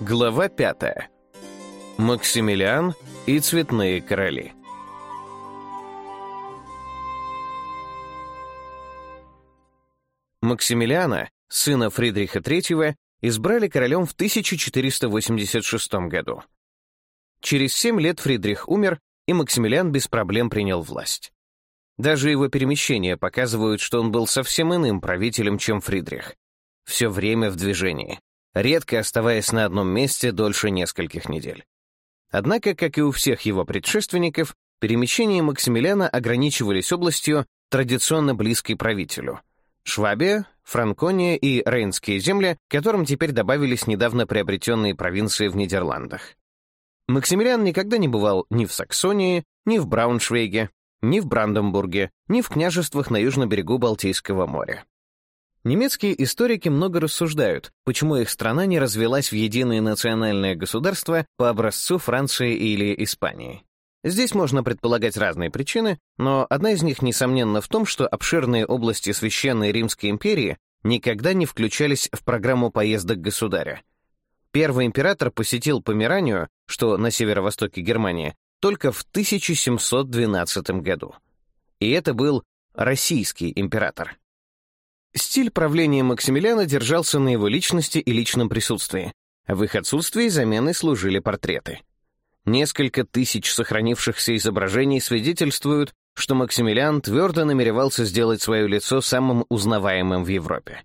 Глава 5. Максимилиан и цветные короли. Максимилиана, сына Фридриха III, избрали королем в 1486 году. Через семь лет Фридрих умер, и Максимилиан без проблем принял власть. Даже его перемещения показывают, что он был совсем иным правителем, чем Фридрих. Все время в движении редко оставаясь на одном месте дольше нескольких недель. Однако, как и у всех его предшественников, перемещения Максимилиана ограничивались областью, традиционно близкой правителю — Швабия, Франкония и Рейнские земли, которым теперь добавились недавно приобретенные провинции в Нидерландах. Максимилиан никогда не бывал ни в Саксонии, ни в Брауншвейге, ни в Бранденбурге, ни в княжествах на южном берегу Балтийского моря. Немецкие историки много рассуждают, почему их страна не развелась в единое национальное государство по образцу Франции или Испании. Здесь можно предполагать разные причины, но одна из них, несомненно, в том, что обширные области Священной Римской империи никогда не включались в программу поездок государя. Первый император посетил Померанию, что на северо-востоке Германии, только в 1712 году. И это был российский император. Стиль правления Максимилиана держался на его личности и личном присутствии. В их отсутствии замены служили портреты. Несколько тысяч сохранившихся изображений свидетельствуют, что Максимилиан твердо намеревался сделать свое лицо самым узнаваемым в Европе.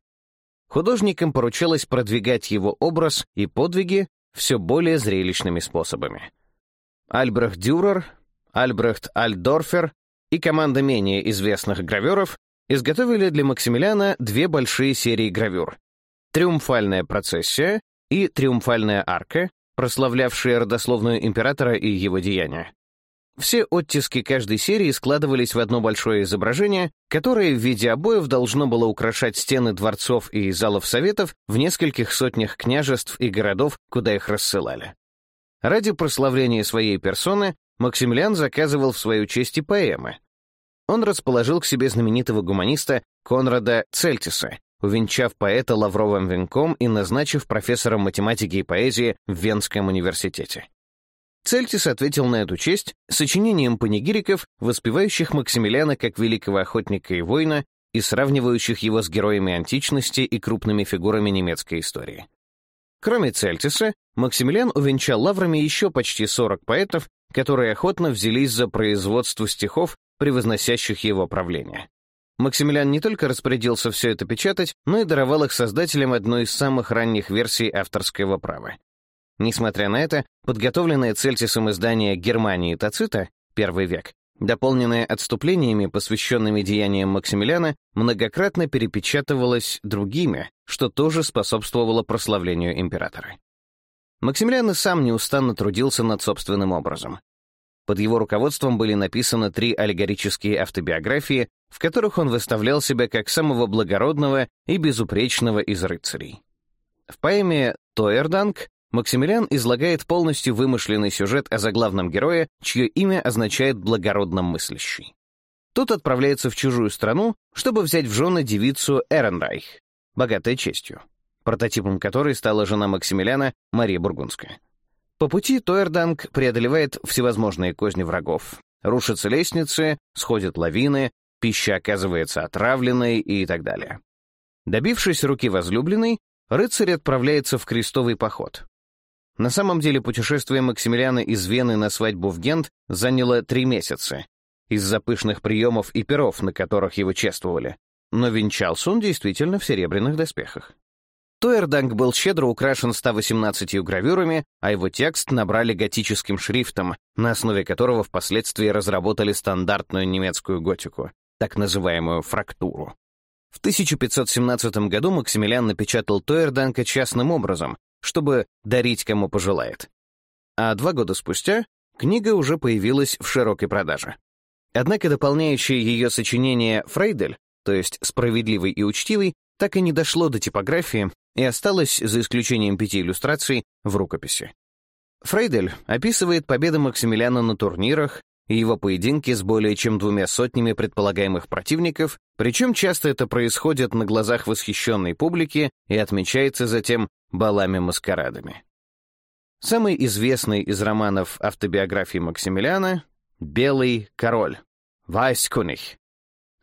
Художникам поручалось продвигать его образ и подвиги все более зрелищными способами. Альбрехт Дюрер, Альбрехт Альдорфер и команда менее известных граверов изготовили для Максимилиана две большие серии гравюр. «Триумфальная процессия» и «Триумфальная арка», прославлявшие родословную императора и его деяния. Все оттиски каждой серии складывались в одно большое изображение, которое в виде обоев должно было украшать стены дворцов и залов советов в нескольких сотнях княжеств и городов, куда их рассылали. Ради прославления своей персоны Максимилиан заказывал в свою честь и поэмы, он расположил к себе знаменитого гуманиста Конрада Цельтиса, увенчав поэта лавровым венком и назначив профессором математики и поэзии в Венском университете. Цельтис ответил на эту честь сочинением панигириков, воспевающих Максимилиана как великого охотника и воина и сравнивающих его с героями античности и крупными фигурами немецкой истории. Кроме Цельтиса, Максимилиан увенчал лаврами еще почти 40 поэтов, которые охотно взялись за производство стихов превозносящих его правление. Максимилиан не только распорядился все это печатать, но и даровал их создателям одной из самых ранних версий авторского права. Несмотря на это, подготовленное Цельсисом издание «Германии Тацита» первый век, дополненное отступлениями, посвященными деяниям Максимилиана, многократно перепечатывалось другими, что тоже способствовало прославлению императора. Максимилиан и сам неустанно трудился над собственным образом. Под его руководством были написаны три аллегорические автобиографии, в которых он выставлял себя как самого благородного и безупречного из рыцарей. В поэме «Тойерданг» Максимилиан излагает полностью вымышленный сюжет о заглавном герое, чье имя означает «благородно мыслящий». Тот отправляется в чужую страну, чтобы взять в жены девицу Эренрайх, богатой честью, прототипом которой стала жена Максимилиана Мария Бургундская. По пути Тойерданг преодолевает всевозможные козни врагов. Рушатся лестницы, сходят лавины, пища оказывается отравленной и так далее. Добившись руки возлюбленной, рыцарь отправляется в крестовый поход. На самом деле путешествие Максимилиана из Вены на свадьбу в Гент заняло три месяца из-за пышных приемов и перов, на которых его чествовали, но венчался он действительно в серебряных доспехах. Туэрданг был щедро украшен 118 гравюрами, а его текст набрали готическим шрифтом, на основе которого впоследствии разработали стандартную немецкую готику, так называемую фрактуру. В 1517 году Максимилиан напечатал Туэрданка частным образом, чтобы дарить кому пожелает. А два года спустя книга уже появилась в широкой продаже. Однако дополняющее ее сочинение «Фрейдель», то есть «Справедливый и учтивый», так и не дошло до типографии, и осталось, за исключением пяти иллюстраций, в рукописи. Фрейдель описывает победы Максимилиана на турнирах и его поединки с более чем двумя сотнями предполагаемых противников, причем часто это происходит на глазах восхищенной публики и отмечается затем балами-маскарадами. Самый известный из романов автобиографии Максимилиана — «Белый король» — «Вайскуних»,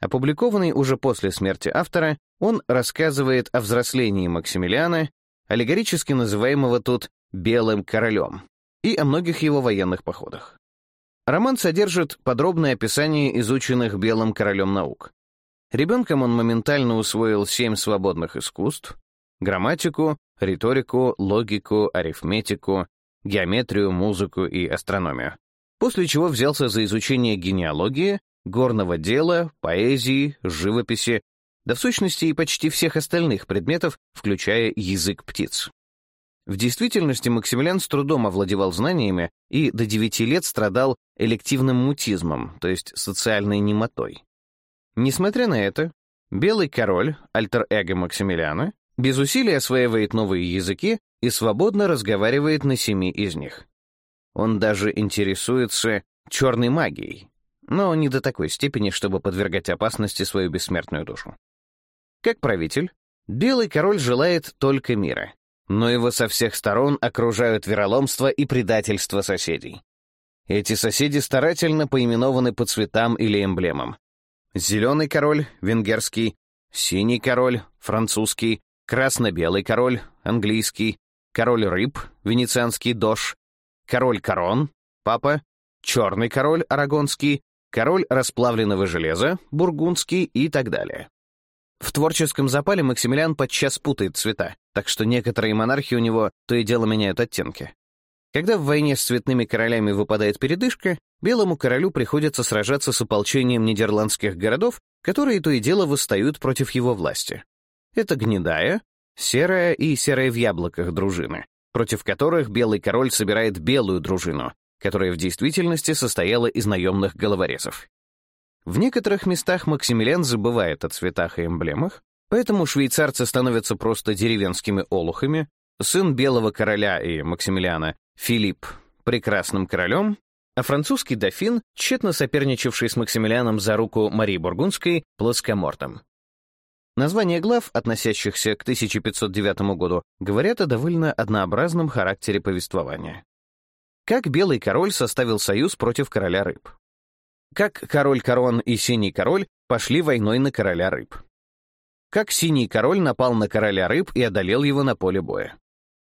Опубликованный уже после смерти автора, он рассказывает о взрослении Максимилиана, аллегорически называемого тут «белым королем», и о многих его военных походах. Роман содержит подробное описание изученных белым королем наук. Ребенком он моментально усвоил семь свободных искусств — грамматику, риторику, логику, арифметику, геометрию, музыку и астрономию. После чего взялся за изучение генеалогии, горного дела, поэзии, живописи, да в сущности и почти всех остальных предметов, включая язык птиц. В действительности Максимилиан с трудом овладевал знаниями и до 9 лет страдал элективным мутизмом, то есть социальной немотой. Несмотря на это, Белый король, альтер-эго Максимилиана, без усилий осваивает новые языки и свободно разговаривает на семи из них. Он даже интересуется черной магией, но не до такой степени, чтобы подвергать опасности свою бессмертную душу. Как правитель, белый король желает только мира, но его со всех сторон окружают вероломство и предательство соседей. Эти соседи старательно поименованы по цветам или эмблемам. Зеленый король — венгерский, синий король — французский, красно-белый король — английский, король рыб — венецианский дож, король корон — папа, черный король — арагонский, король расплавленного железа, бургундский и так далее. В творческом запале Максимилиан подчас путает цвета, так что некоторые монархи у него то и дело меняют оттенки. Когда в войне с цветными королями выпадает передышка, белому королю приходится сражаться с ополчением нидерландских городов, которые то и дело восстают против его власти. Это гнедая, серая и серая в яблоках дружины, против которых белый король собирает белую дружину, которая в действительности состояла из наемных головорезов. В некоторых местах Максимилиан забывает о цветах и эмблемах, поэтому швейцарцы становятся просто деревенскими олухами, сын Белого Короля и Максимилиана, Филипп, прекрасным королем, а французский дофин, тщетно соперничавший с Максимилианом за руку Марии Бургундской, плоскомортом. Названия глав, относящихся к 1509 году, говорят о довольно однообразном характере повествования. Как Белый Король составил союз против Короля Рыб? Как Король Корон и Синий Король пошли войной на Короля Рыб? Как Синий Король напал на Короля Рыб и одолел его на поле боя?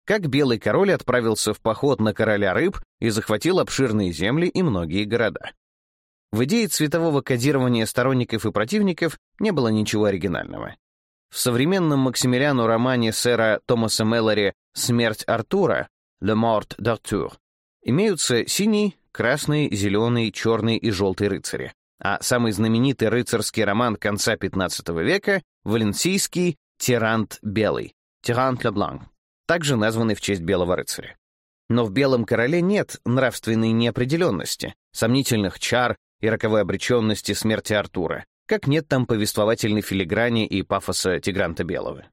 Как Белый Король отправился в поход на Короля Рыб и захватил обширные земли и многие города? В идее цветового кодирования сторонников и противников не было ничего оригинального. В современном Максимилиану романе сэра Томаса Меллори «Смерть Артура» «Le mort d'Arthur» Имеются синий, красный, зеленый, черный и желтый рыцари. А самый знаменитый рыцарский роман конца XV века — валенсийский «Тирант белый» — «Тирант Лебланк», также названный в честь белого рыцаря. Но в «Белом короле» нет нравственной неопределенности, сомнительных чар и роковой обреченности смерти Артура, как нет там повествовательной филиграни и пафоса Тигранта Белого.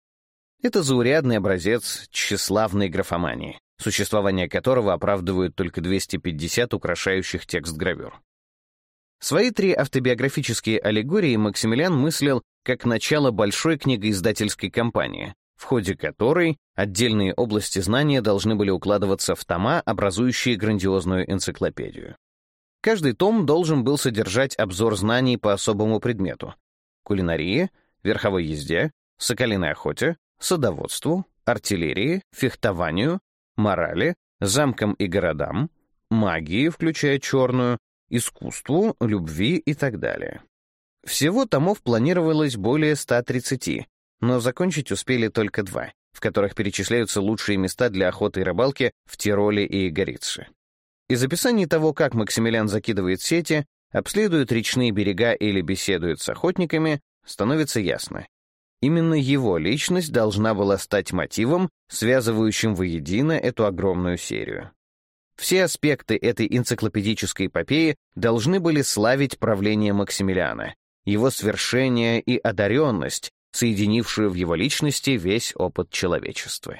Это заурядный образец тщеславной графомании существование которого оправдывают только 250 украшающих текст гравюр. Свои три автобиографические аллегории Максимилиан мыслил как начало большой книгоиздательской кампании, в ходе которой отдельные области знания должны были укладываться в тома, образующие грандиозную энциклопедию. Каждый том должен был содержать обзор знаний по особому предмету — кулинарии, верховой езде, соколиной охоте, садоводству, артиллерии, фехтованию, морали, замкам и городам, магии, включая черную, искусству, любви и так далее. Всего томов планировалось более 130, но закончить успели только два, в которых перечисляются лучшие места для охоты и рыбалки в Тироле и Горице. Из описаний того, как Максимилиан закидывает сети, обследует речные берега или беседует с охотниками, становится ясно. Именно его личность должна была стать мотивом, связывающим воедино эту огромную серию. Все аспекты этой энциклопедической эпопеи должны были славить правление Максимилиана, его свершение и одаренность, соединившую в его личности весь опыт человечества.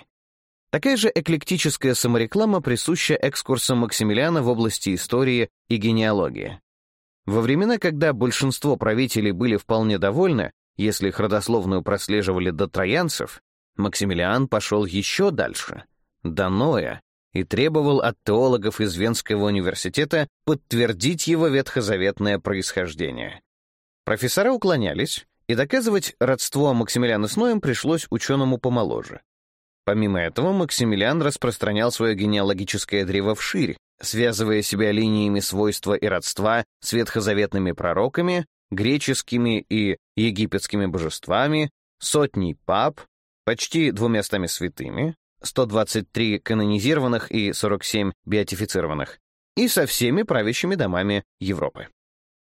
Такая же эклектическая самореклама присуща экскурсам Максимилиана в области истории и генеалогии. Во времена, когда большинство правителей были вполне довольны, если их родословную прослеживали до троянцев, Максимилиан пошел еще дальше, до Ноя, и требовал от теологов из Венского университета подтвердить его ветхозаветное происхождение. Профессора уклонялись, и доказывать родство Максимилиана с Ноем пришлось ученому помоложе. Помимо этого, Максимилиан распространял свое генеалогическое древо вширь, связывая себя линиями свойства и родства с ветхозаветными пророками, греческими и египетскими божествами, сотней пап, почти двумястами святыми, 123 канонизированных и 47 беатифицированных, и со всеми правящими домами Европы.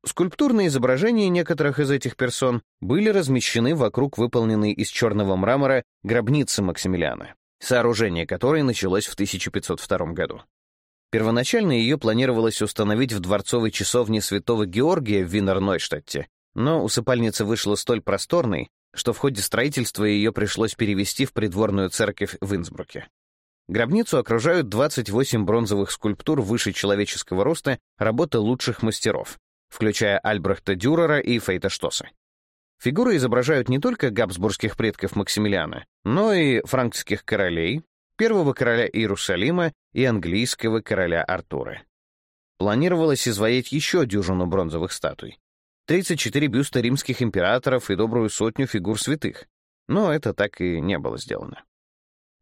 Скульптурные изображения некоторых из этих персон были размещены вокруг выполненной из черного мрамора гробницы Максимилиана, сооружение которой началось в 1502 году. Первоначально ее планировалось установить в дворцовой часовне Святого Георгия в Винер-Нойштадте, но усыпальница вышла столь просторной, что в ходе строительства ее пришлось перевести в придворную церковь в Инсбруке. Гробницу окружают 28 бронзовых скульптур выше человеческого роста работы лучших мастеров, включая Альбрехта Дюрера и Фейта Штоса. Фигуры изображают не только габсбургских предков Максимилиана, но и франкских королей, первого короля Иерусалима и английского короля Артура. Планировалось изваять еще дюжину бронзовых статуй, 34 бюста римских императоров и добрую сотню фигур святых, но это так и не было сделано.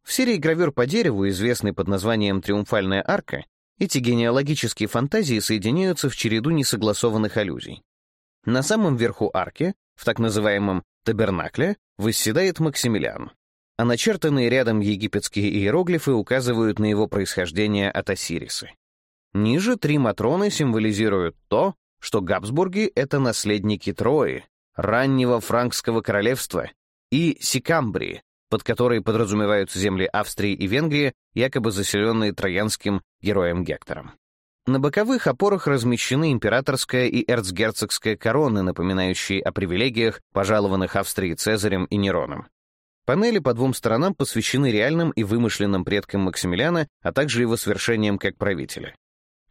В серии гравюр по дереву, известной под названием «Триумфальная арка», эти генеалогические фантазии соединяются в череду несогласованных аллюзий. На самом верху арки, в так называемом «табернакле», восседает Максимилиан, а начертанные рядом египетские иероглифы указывают на его происхождение от Осириса. Ниже три матроны символизируют то, что Габсбурги — это наследники Трои, раннего франкского королевства, и Сикамбрии, под которой подразумеваются земли Австрии и Венгрии, якобы заселенные троянским героем Гектором. На боковых опорах размещены императорская и эрцгерцогская короны, напоминающие о привилегиях, пожалованных Австрии Цезарем и Нероном. Панели по двум сторонам посвящены реальным и вымышленным предкам Максимилиана, а также его свершениям как правителя.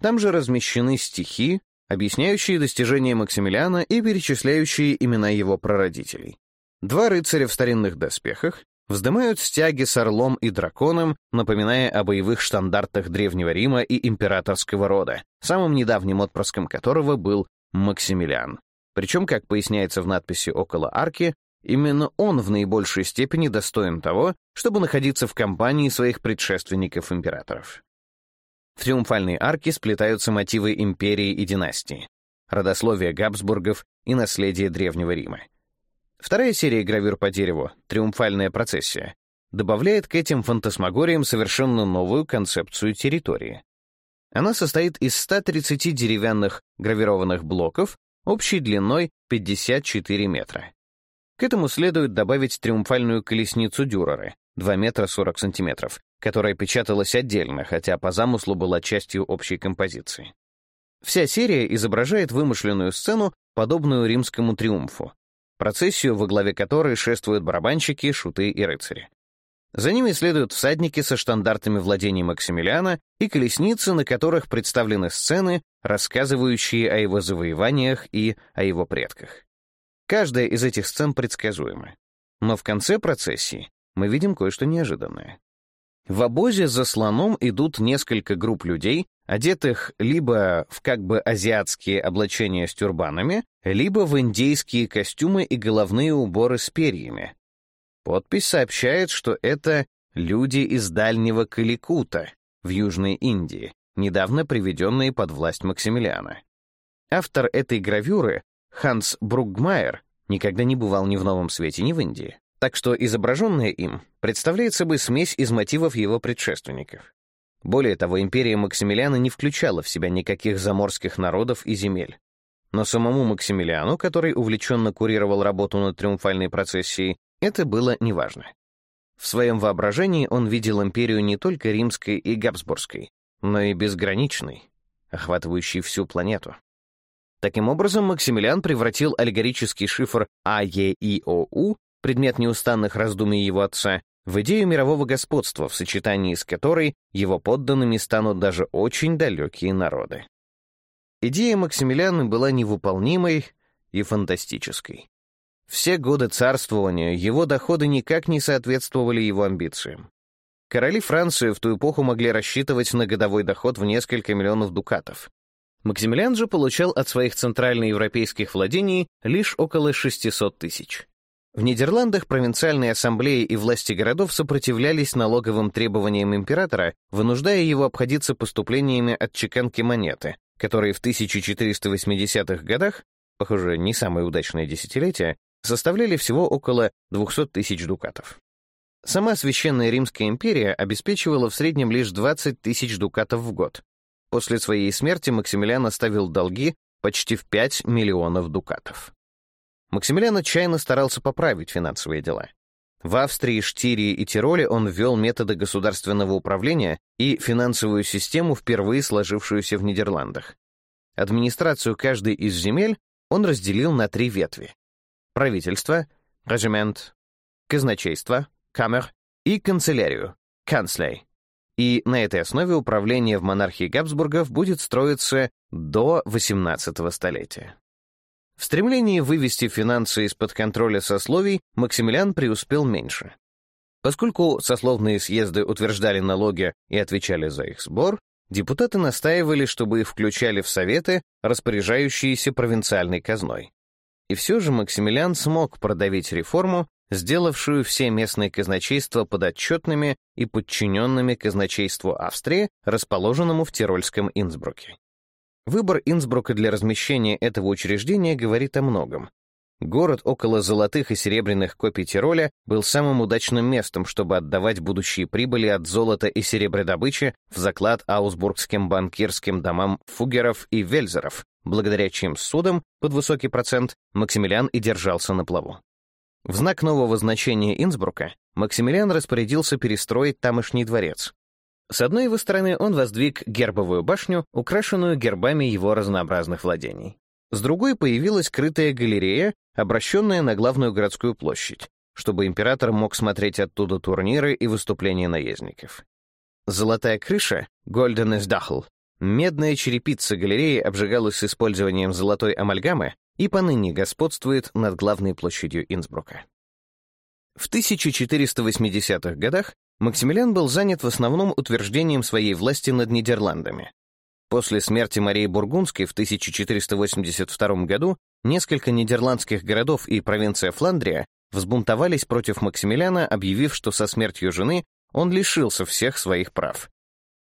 Там же размещены стихи, объясняющие достижения Максимилиана и перечисляющие имена его прародителей. Два рыцаря в старинных доспехах вздымают стяги с орлом и драконом, напоминая о боевых штандартах Древнего Рима и императорского рода, самым недавним отпрыском которого был Максимилиан. Причем, как поясняется в надписи около арки, Именно он в наибольшей степени достоин того, чтобы находиться в компании своих предшественников-императоров. В триумфальной арке сплетаются мотивы империи и династии, родословия Габсбургов и наследие Древнего Рима. Вторая серия гравюр по дереву «Триумфальная процессия» добавляет к этим фантасмагориям совершенно новую концепцию территории. Она состоит из 130 деревянных гравированных блоков общей длиной 54 метра. К этому следует добавить триумфальную колесницу Дюрера, 2 метра 40 сантиметров, которая печаталась отдельно, хотя по замыслу была частью общей композиции. Вся серия изображает вымышленную сцену, подобную римскому триумфу, процессию, во главе которой шествуют барабанщики, шуты и рыцари. За ними следуют всадники со штандартами владений Максимилиана и колесницы, на которых представлены сцены, рассказывающие о его завоеваниях и о его предках. Каждая из этих сцен предсказуема. Но в конце процессии мы видим кое-что неожиданное. В обозе за слоном идут несколько групп людей, одетых либо в как бы азиатские облачения с тюрбанами, либо в индейские костюмы и головные уборы с перьями. Подпись сообщает, что это люди из дальнего Каликута в Южной Индии, недавно приведенные под власть Максимилиана. Автор этой гравюры Ханс Бругмайер никогда не бывал ни в Новом Свете, ни в Индии. Так что изображенное им представляет собой смесь из мотивов его предшественников. Более того, империя Максимилиана не включала в себя никаких заморских народов и земель. Но самому Максимилиану, который увлеченно курировал работу над триумфальной процессией, это было неважно. В своем воображении он видел империю не только римской и габсбургской, но и безграничной, охватывающей всю планету. Таким образом, Максимилиан превратил аллегорический шифр АЕИОУ, предмет неустанных раздумий его отца, в идею мирового господства, в сочетании с которой его подданными станут даже очень далекие народы. Идея Максимилиана была невыполнимой и фантастической. Все годы царствования его доходы никак не соответствовали его амбициям. Короли Франции в ту эпоху могли рассчитывать на годовой доход в несколько миллионов дукатов. Максимилиан же получал от своих центральноевропейских владений лишь около 600 тысяч. В Нидерландах провинциальные ассамблеи и власти городов сопротивлялись налоговым требованиям императора, вынуждая его обходиться поступлениями от чеканки монеты, которые в 1480-х годах, похоже, не самое удачное десятилетие, составляли всего около 200 тысяч дукатов. Сама Священная Римская империя обеспечивала в среднем лишь 20 тысяч дукатов в год, После своей смерти Максимилиан оставил долги почти в 5 миллионов дукатов. Максимилиан отчаянно старался поправить финансовые дела. В Австрии, Штирии и Тироле он ввел методы государственного управления и финансовую систему, впервые сложившуюся в Нидерландах. Администрацию каждой из земель он разделил на три ветви. Правительство, (regiment), казначейство, камер и канцелярию, канцлей и на этой основе управление в монархии Габсбургов будет строиться до XVIII столетия. В стремлении вывести финансы из-под контроля сословий Максимилиан преуспел меньше. Поскольку сословные съезды утверждали налоги и отвечали за их сбор, депутаты настаивали, чтобы их включали в советы, распоряжающиеся провинциальной казной. И все же Максимилиан смог продавить реформу, сделавшую все местные казначейства подотчетными и подчиненными казначейству Австрии, расположенному в Тирольском Инсбруке. Выбор Инсбрука для размещения этого учреждения говорит о многом. Город около золотых и серебряных копий Тироля был самым удачным местом, чтобы отдавать будущие прибыли от золота и серебродобычи в заклад аусбургским банкирским домам фугеров и вельзеров, благодаря чьим судам под высокий процент Максимилиан и держался на плаву. В знак нового значения Инсбрука Максимилиан распорядился перестроить тамошний дворец. С одной его стороны он воздвиг гербовую башню, украшенную гербами его разнообразных владений. С другой появилась крытая галерея, обращенная на главную городскую площадь, чтобы император мог смотреть оттуда турниры и выступления наездников. Золотая крыша, Golden is Dachl, медная черепица галереи обжигалась с использованием золотой амальгамы, и поныне господствует над главной площадью Инсбрука. В 1480-х годах Максимилиан был занят в основном утверждением своей власти над Нидерландами. После смерти Марии Бургундской в 1482 году несколько нидерландских городов и провинция Фландрия взбунтовались против Максимилиана, объявив, что со смертью жены он лишился всех своих прав.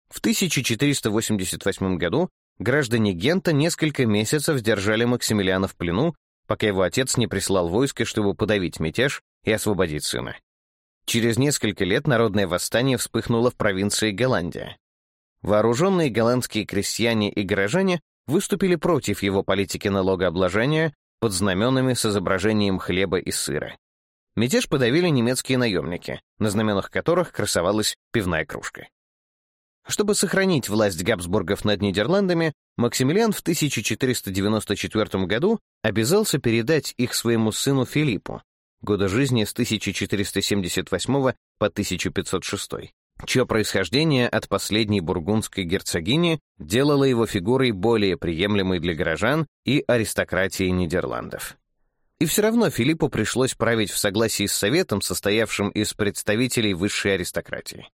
В 1488 году Граждане Гента несколько месяцев держали Максимилиана в плену, пока его отец не прислал войско, чтобы подавить мятеж и освободить сына. Через несколько лет народное восстание вспыхнуло в провинции Голландия. Вооруженные голландские крестьяне и горожане выступили против его политики налогообложения под знаменами с изображением хлеба и сыра. Мятеж подавили немецкие наемники, на знаменах которых красовалась пивная кружка. Чтобы сохранить власть Габсбургов над Нидерландами, Максимилиан в 1494 году обязался передать их своему сыну Филиппу, года жизни с 1478 по 1506, чье происхождение от последней бургундской герцогини делало его фигурой более приемлемой для горожан и аристократии Нидерландов. И все равно Филиппу пришлось править в согласии с Советом, состоявшим из представителей высшей аристократии.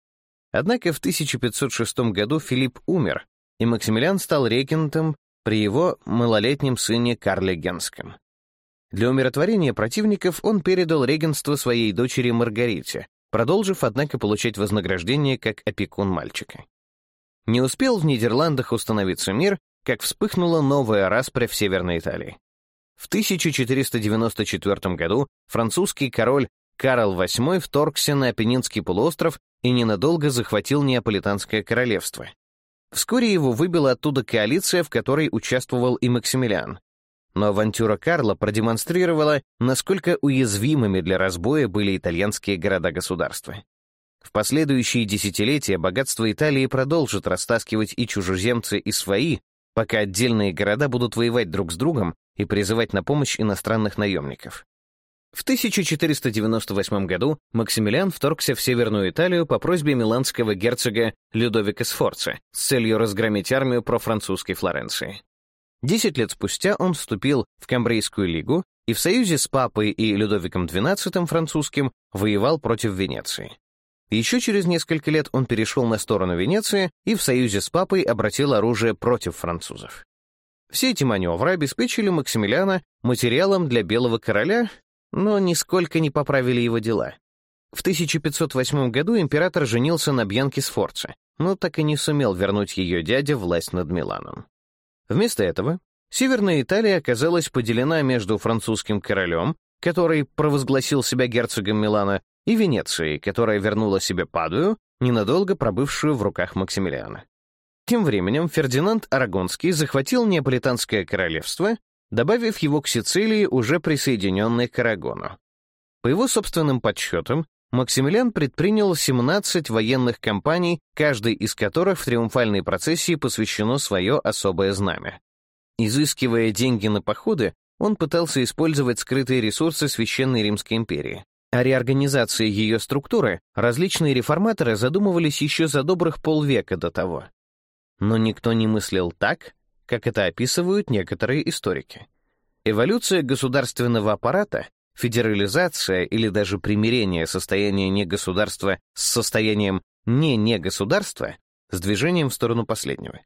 Однако в 1506 году Филипп умер, и Максимилиан стал регентом при его малолетнем сыне Карле Генском. Для умиротворения противников он передал регенство своей дочери Маргарите, продолжив, однако, получать вознаграждение как опекун мальчика. Не успел в Нидерландах установиться мир, как вспыхнула новая распря в Северной Италии. В 1494 году французский король Карл VIII вторгся на Апеннинский полуостров и ненадолго захватил Неаполитанское королевство. Вскоре его выбила оттуда коалиция, в которой участвовал и Максимилиан. Но авантюра Карла продемонстрировала, насколько уязвимыми для разбоя были итальянские города-государства. В последующие десятилетия богатство Италии продолжит растаскивать и чужеземцы, и свои, пока отдельные города будут воевать друг с другом и призывать на помощь иностранных наемников. В 1498 году Максимилиан вторгся в Северную Италию по просьбе миланского герцога Людовика Сфорца с целью разгромить армию профранцузской Флоренции. Десять лет спустя он вступил в Камбрейскую лигу и в союзе с папой и Людовиком XII французским воевал против Венеции. Еще через несколько лет он перешел на сторону Венеции и в союзе с папой обратил оружие против французов. Все эти маневры обеспечили Максимилиана материалом для Белого Короля но нисколько не поправили его дела. В 1508 году император женился на Бьянке Сфорце, но так и не сумел вернуть ее дяде власть над Миланом. Вместо этого Северная Италия оказалась поделена между французским королем, который провозгласил себя герцогом Милана, и Венецией, которая вернула себе Падую, ненадолго пробывшую в руках Максимилиана. Тем временем Фердинанд Арагонский захватил Неаполитанское королевство добавив его к Сицилии, уже присоединенной к Арагону. По его собственным подсчетам, Максимилиан предпринял 17 военных кампаний, каждой из которых в триумфальной процессии посвящено свое особое знамя. Изыскивая деньги на походы, он пытался использовать скрытые ресурсы Священной Римской империи. О реорганизации ее структуры различные реформаторы задумывались еще за добрых полвека до того. Но никто не мыслил так, как это описывают некоторые историки. Эволюция государственного аппарата, федерализация или даже примирение состояния негосударства с состоянием не-негосударства с движением в сторону последнего.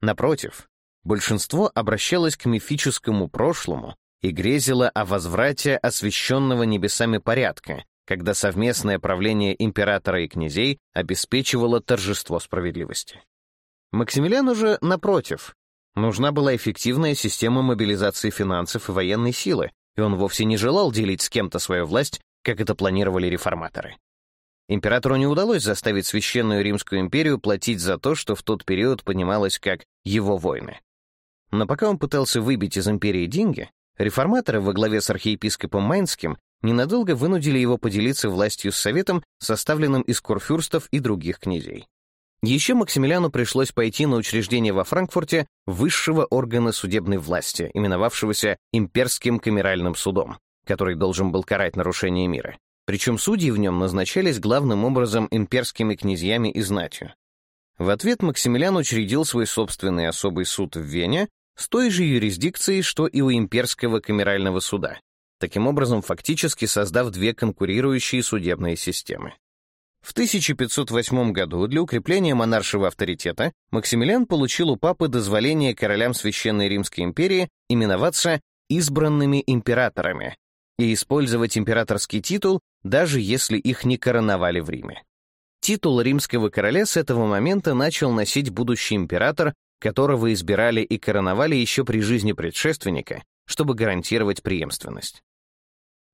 Напротив, большинство обращалось к мифическому прошлому и грезило о возврате освященного небесами порядка, когда совместное правление императора и князей обеспечивало торжество справедливости. Максимилиан уже, напротив, Нужна была эффективная система мобилизации финансов и военной силы, и он вовсе не желал делить с кем-то свою власть, как это планировали реформаторы. Императору не удалось заставить Священную Римскую империю платить за то, что в тот период понималось как «его войны». Но пока он пытался выбить из империи деньги, реформаторы во главе с архиепископом Майнским ненадолго вынудили его поделиться властью с советом, составленным из курфюрстов и других князей. Еще Максимилиану пришлось пойти на учреждение во Франкфурте высшего органа судебной власти, именовавшегося Имперским камеральным судом, который должен был карать нарушение мира. Причем судьи в нем назначались главным образом имперскими князьями и знатью. В ответ Максимилиан учредил свой собственный особый суд в Вене с той же юрисдикцией, что и у имперского камерального суда, таким образом фактически создав две конкурирующие судебные системы. В 1508 году для укрепления монаршего авторитета Максимилиан получил у папы дозволение королям Священной Римской империи именоваться избранными императорами и использовать императорский титул, даже если их не короновали в Риме. Титул римского короля с этого момента начал носить будущий император, которого избирали и короновали еще при жизни предшественника, чтобы гарантировать преемственность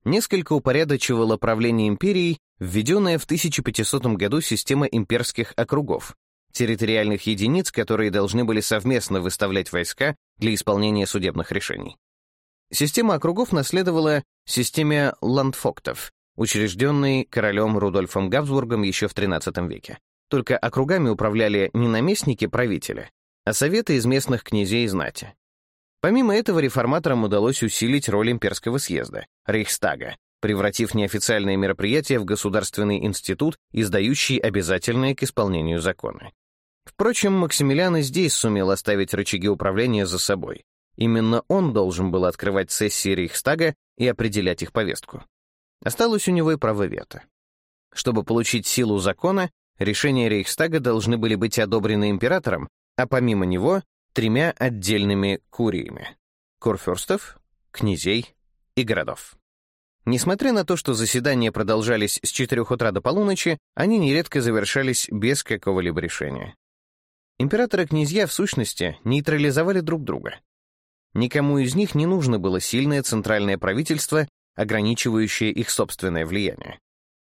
несколько упорядочивала правление империей, введенная в 1500 году система имперских округов, территориальных единиц, которые должны были совместно выставлять войска для исполнения судебных решений. Система округов наследовала системе ландфоктов, учрежденной королем Рудольфом Габсбургом еще в XIII веке. Только округами управляли не наместники правителя, а советы из местных князей и знати. Помимо этого, реформаторам удалось усилить роль имперского съезда, Рейхстага, превратив неофициальные мероприятия в государственный институт, издающий обязательные к исполнению законы. Впрочем, Максимилиан и здесь сумел оставить рычаги управления за собой. Именно он должен был открывать сессии Рейхстага и определять их повестку. Осталось у него и право вето. Чтобы получить силу закона, решения Рейхстага должны были быть одобрены императором, а помимо него тремя отдельными куриями — курфюрстов, князей и городов. Несмотря на то, что заседания продолжались с четырех утра до полуночи, они нередко завершались без какого-либо решения. Император и князья, в сущности, нейтрализовали друг друга. Никому из них не нужно было сильное центральное правительство, ограничивающее их собственное влияние.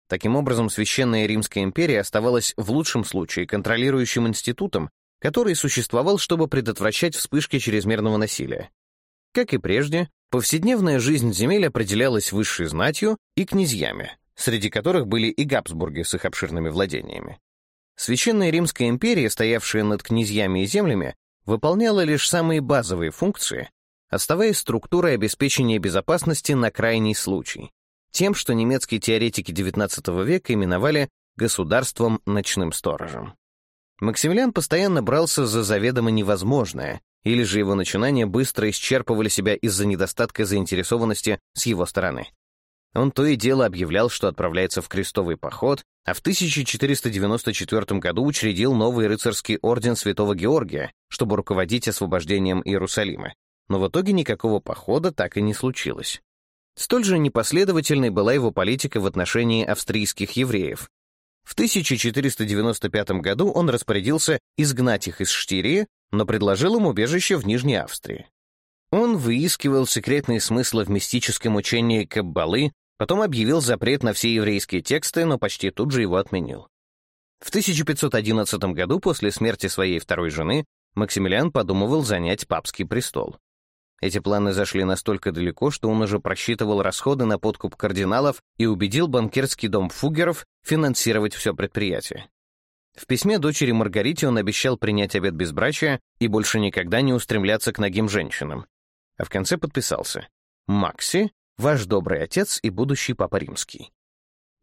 Таким образом, Священная Римская империя оставалась в лучшем случае контролирующим институтом, который существовал, чтобы предотвращать вспышки чрезмерного насилия. Как и прежде, повседневная жизнь земель определялась высшей знатью и князьями, среди которых были и Габсбурги с их обширными владениями. Священная Римская империя, стоявшая над князьями и землями, выполняла лишь самые базовые функции, оставаясь структурой обеспечения безопасности на крайний случай, тем, что немецкие теоретики XIX века именовали «государством-ночным сторожем». Максимилиан постоянно брался за заведомо невозможное, или же его начинания быстро исчерпывали себя из-за недостатка заинтересованности с его стороны. Он то и дело объявлял, что отправляется в крестовый поход, а в 1494 году учредил новый рыцарский орден Святого Георгия, чтобы руководить освобождением Иерусалима. Но в итоге никакого похода так и не случилось. Столь же непоследовательной была его политика в отношении австрийских евреев, в 1495 году он распорядился изгнать их из Штирии, но предложил им убежище в Нижней Австрии. Он выискивал секретные смыслы в мистическом учении Каббалы, потом объявил запрет на все еврейские тексты, но почти тут же его отменил. В 1511 году, после смерти своей второй жены, Максимилиан подумывал занять папский престол. Эти планы зашли настолько далеко, что он уже просчитывал расходы на подкуп кардиналов и убедил банкирский дом Фугеров финансировать все предприятие. В письме дочери Маргарите он обещал принять обед безбрачия и больше никогда не устремляться к ногим женщинам. А в конце подписался «Макси, ваш добрый отец и будущий папа римский».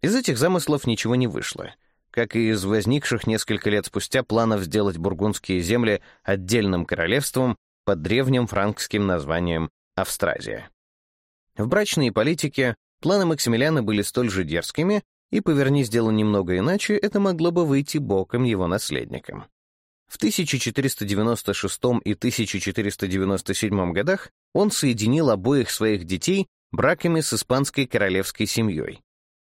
Из этих замыслов ничего не вышло, как и из возникших несколько лет спустя планов сделать бургундские земли отдельным королевством под древним франкским названием Австразия. В брачной политике планы Максимилиана были столь же дерзкими, и, повернись дело немного иначе, это могло бы выйти боком его наследникам. В 1496 и 1497 годах он соединил обоих своих детей браками с испанской королевской семьей.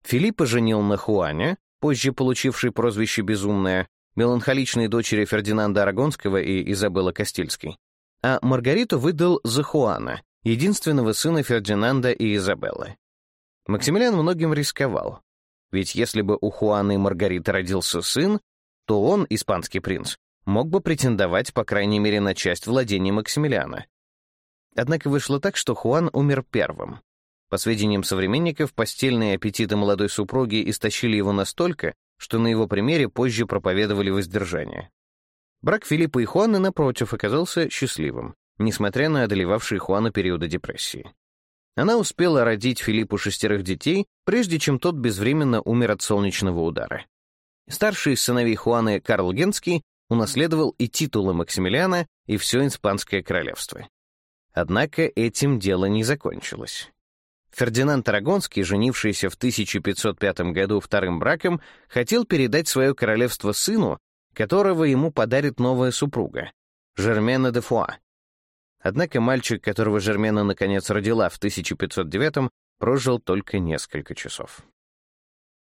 Филиппа женил на Хуане, позже получившей прозвище «Безумная», меланхоличной дочери Фердинанда Арагонского и Изабелла Кастильской, а Маргариту выдал за Хуана, единственного сына Фердинанда и Изабеллы. Максимилиан многим рисковал. Ведь если бы у Хуана и Маргариты родился сын, то он, испанский принц, мог бы претендовать, по крайней мере, на часть владений Максимилиана. Однако вышло так, что Хуан умер первым. По сведениям современников, постельные аппетиты молодой супруги истощили его настолько, что на его примере позже проповедовали воздержание. Брак Филиппа и Хуаны, напротив, оказался счастливым, несмотря на одолевавшие Хуана периоды депрессии. Она успела родить Филиппу шестерых детей, прежде чем тот безвременно умер от солнечного удара. Старший из сыновей Хуаны Карл Генский унаследовал и титулы Максимилиана, и все Испанское королевство. Однако этим дело не закончилось. Фердинанд Арагонский, женившийся в 1505 году вторым браком, хотел передать свое королевство сыну, которого ему подарит новая супруга, Жермена де Фуа. Однако мальчик, которого Жермена наконец родила в 1509-м, прожил только несколько часов.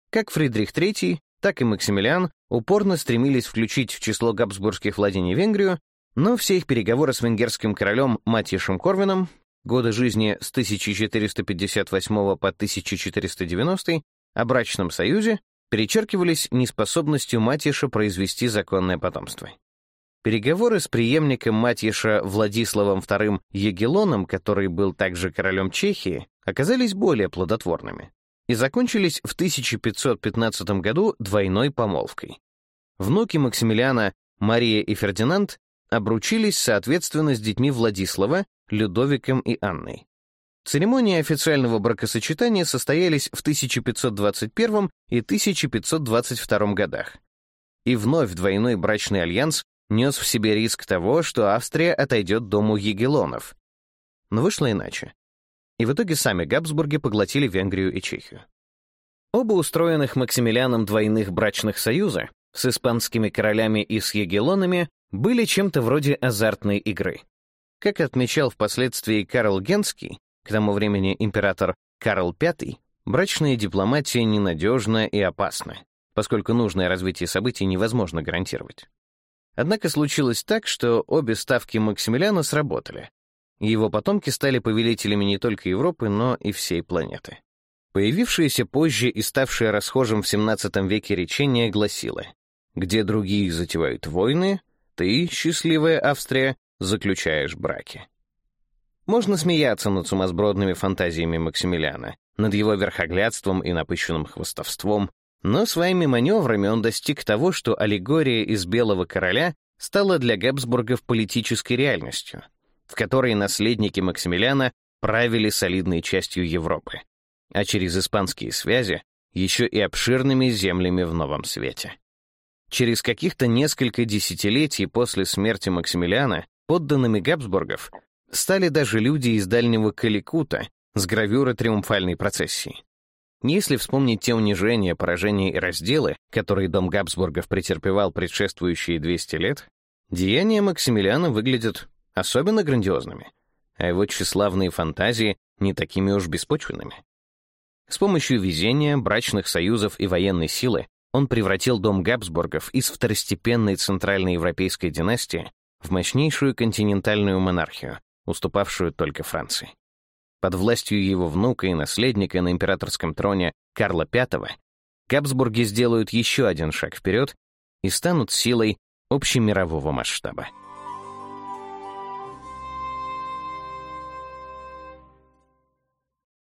Как Фридрих III, так и Максимилиан упорно стремились включить в число габсбургских владений Венгрию, но все их переговоры с венгерским королем Матишем Корвином годы жизни с 1458 по 1490 о брачном союзе перечеркивались неспособностью Матиша произвести законное потомство. Переговоры с преемником Матьеша Владиславом II Егелоном, который был также королем Чехии, оказались более плодотворными и закончились в 1515 году двойной помолвкой. Внуки Максимилиана Мария и Фердинанд обручились, соответственно, с детьми Владислава, Людовиком и Анной. Церемонии официального бракосочетания состоялись в 1521 и 1522 годах. И вновь двойной брачный альянс нес в себе риск того, что Австрия отойдет дому Егелонов. Но вышло иначе. И в итоге сами Габсбурги поглотили Венгрию и Чехию. Оба устроенных Максимилианом двойных брачных союза с испанскими королями и с Егелонами были чем-то вроде азартной игры. Как отмечал впоследствии Карл Генский, к тому времени император Карл V брачная дипломатия ненадежна и опасна, поскольку нужное развитие событий невозможно гарантировать. Однако случилось так, что обе ставки Максимилиана сработали. и Его потомки стали повелителями не только Европы, но и всей планеты. Появившееся позже и ставшее расхожим в XVII веке речение гласило «Где другие затевают войны, ты, счастливая Австрия, заключаешь браки». Можно смеяться над сумасбродными фантазиями Максимилиана, над его верхоглядством и напыщенным хвостовством, но своими маневрами он достиг того, что аллегория из «Белого короля» стала для Габсбургов политической реальностью, в которой наследники Максимилиана правили солидной частью Европы, а через испанские связи еще и обширными землями в Новом Свете. Через каких-то несколько десятилетий после смерти Максимилиана подданными Габсбургов стали даже люди из дальнего Каликута с гравюры триумфальной процессии. Если вспомнить те унижения, поражения и разделы, которые дом Габсбургов претерпевал предшествующие 200 лет, деяния Максимилиана выглядят особенно грандиозными, а его тщеславные фантазии не такими уж беспочвенными. С помощью везения, брачных союзов и военной силы он превратил дом Габсбургов из второстепенной центральной европейской династии в мощнейшую континентальную монархию, уступавшую только Франции. Под властью его внука и наследника на императорском троне Карла V Габсбурги сделают еще один шаг вперед и станут силой общемирового масштаба.